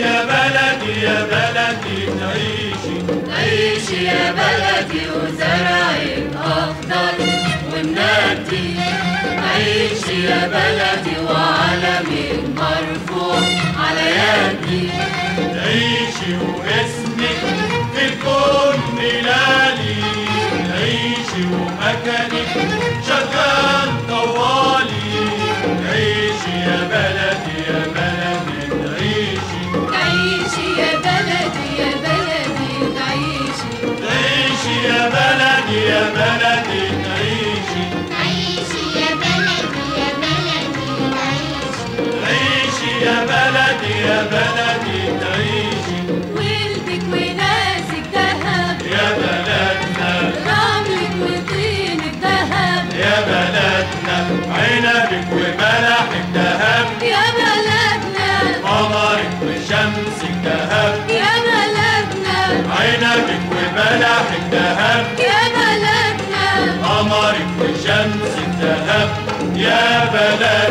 يا بلدي يا بلدي تعيشي تعيشي يا بلدي وزرعك أخضر ومنادي عيشي يا بلدي وعلمك مرفوع على يدي تعيشي واسمك في الكون ملالي تعيشي ومكانك يا ولدك وناسك يا بلدنا وطينك يا بلدنا عنبك يا بلدنا قمرك يا بلدنا عنبك يا بلدنا قمرك يا بلدنا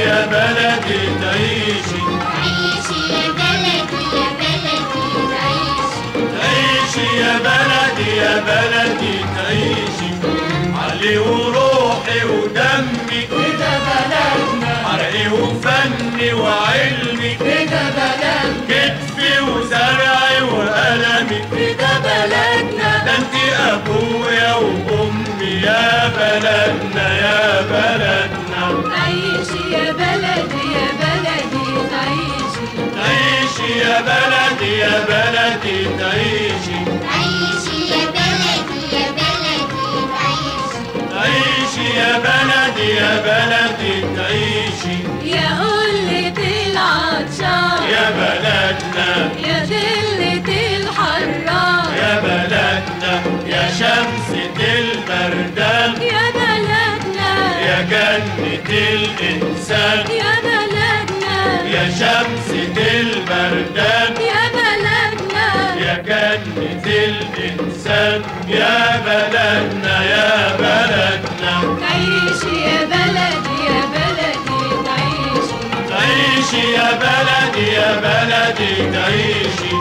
يا بلدي تعيشي. عيشي يا بلدي يا بلدي عيشي تعيشي يا بلدي يا بلدي تعيشي. علي وروحي ودمي. ده بلدنا. حرقي وفني وعلمي. ده بلدنا. كتفي وزرعي وقلمي. ده بلدنا. ده انت أبويا وأمي يا بلدنا يا بلدنا. عيشي يا بلدي يا بلدي تعيشي. تعيشي يا بلدي يا بلدي تعيشي. عيشي يا بلدي يا بلدي عيشي تعيشي يا بلدي يا بلدي تعيشي. يا قلة العطشان. يا بلدنا. يا دلة الحرام يا بلدنا يا شمسة همسة البردان يا بلدنا. يا جنة الإنسان. يا بلدنا يا بلدنا. تعيشي يا بلدي يا بلدي تعيشي تعيشي يا بلدي يا بلدي تعيشي